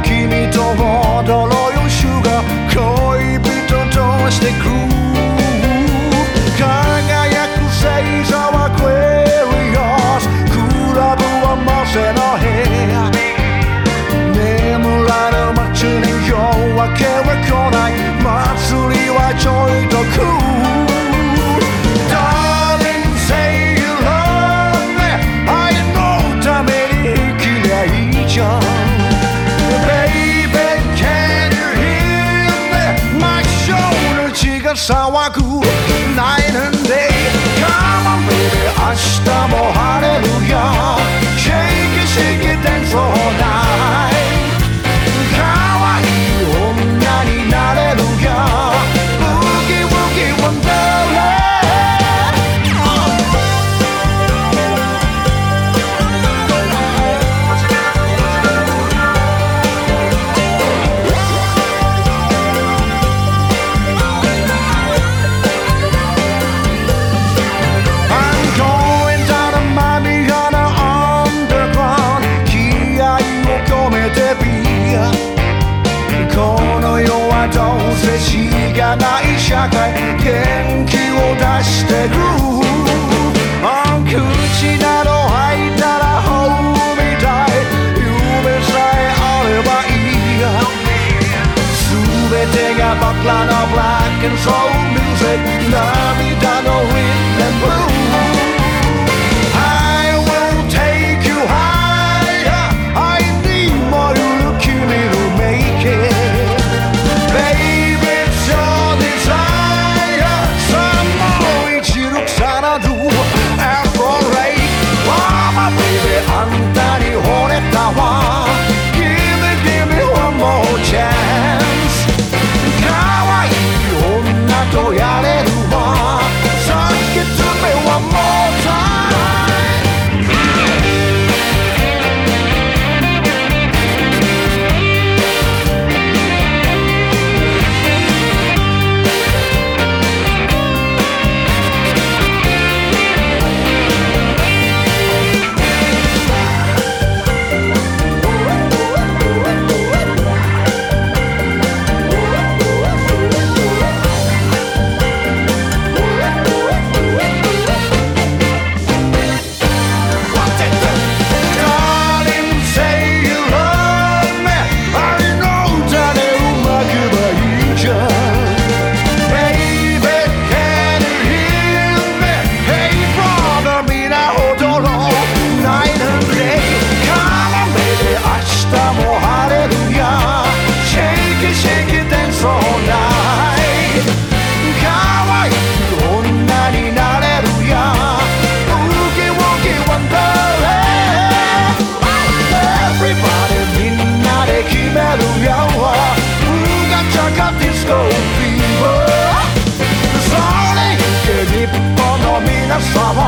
君と踊ろうよ主が恋人としてくるが騒ぐ Night and day Come on baby 明日も晴れるよ Shake it, shake せしがない社会元気を出してく口など開いたら本みたい夢さえあればいいや全てがバ僕ラのブラックンソウルミュージック涙のウィンデンブルー слова.